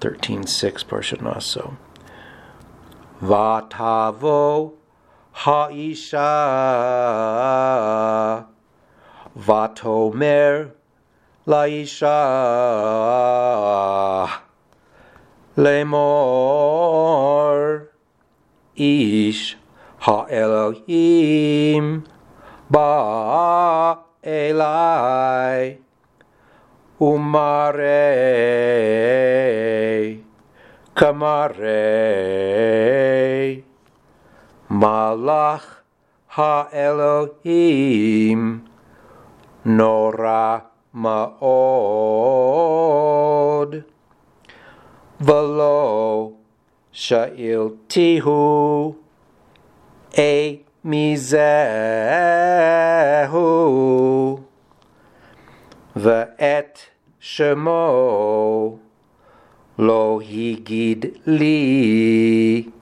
13.6 portion also. Vatavo haisha vatomer laisha lemor ish ha-Elohim ba elai umare Kamarei Malach Ha Elohim, Nora Maod. Velo Sha'il Tihu A Mizehu. Ve'et Shemo Lo lohigid li.